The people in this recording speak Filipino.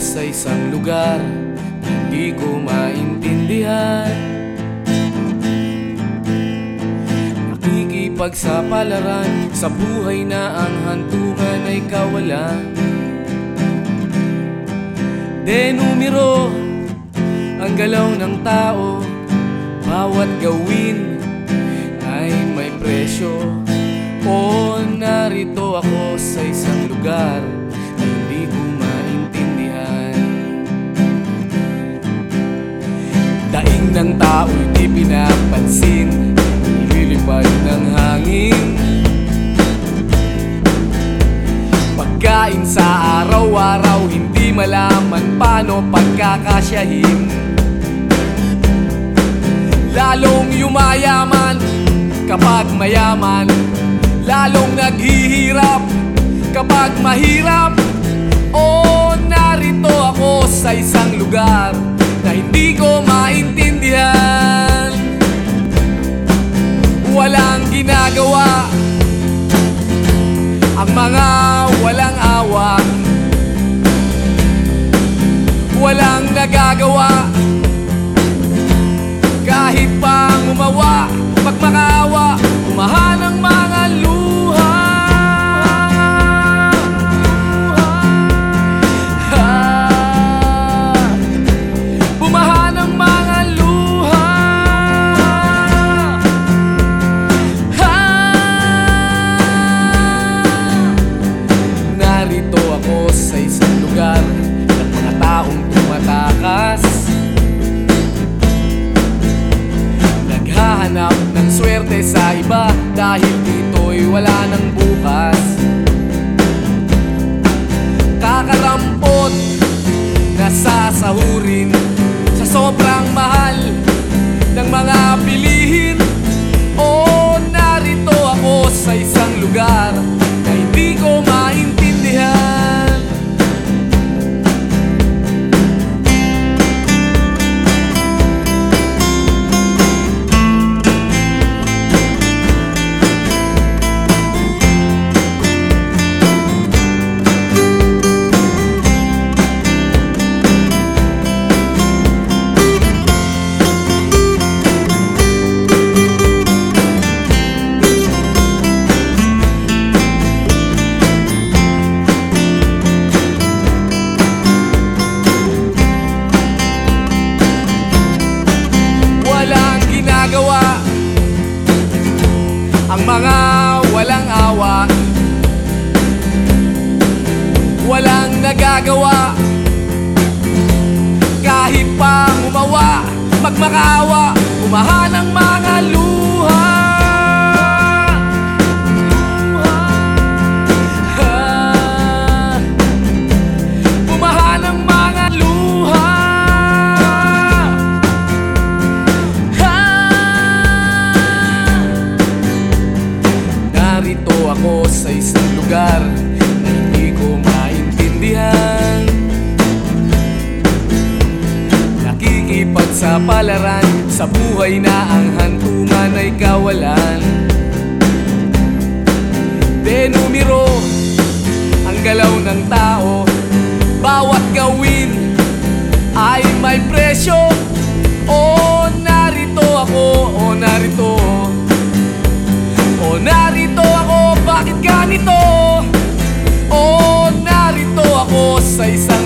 sa isang lugar Hindi ko maintindihan. Nakikipagsapalaran Sa buhay na ang hantungan ay kawalan. De numero Ang galaw ng tao Bawat gawin ay may presyo. O narito ako tao'y di pinapansin. Nililipad ng hangin. Pagkain sa araw-araw Hindi malaman paano pagkakasyahin. Lalong yumayaman kapag mayaman. Lalong naghihirap kapag mahirap. O narito ako sa isang ginagawa. Ang mga walang awa Walang nagagawa. Kahit pa umawa, pagmakaawa, ng swerte sa iba Dahil dito'y wala ng bukas Ang mga walang awa. Walang nagagawa Narito ako sa isang lugar na hindi ko maintindihan. Nakikipagsapalaran sa buhay na ang hantungan ay kawalan. De numero ang galaw ng tao. Bawat gawin ay may presyo ako, bakit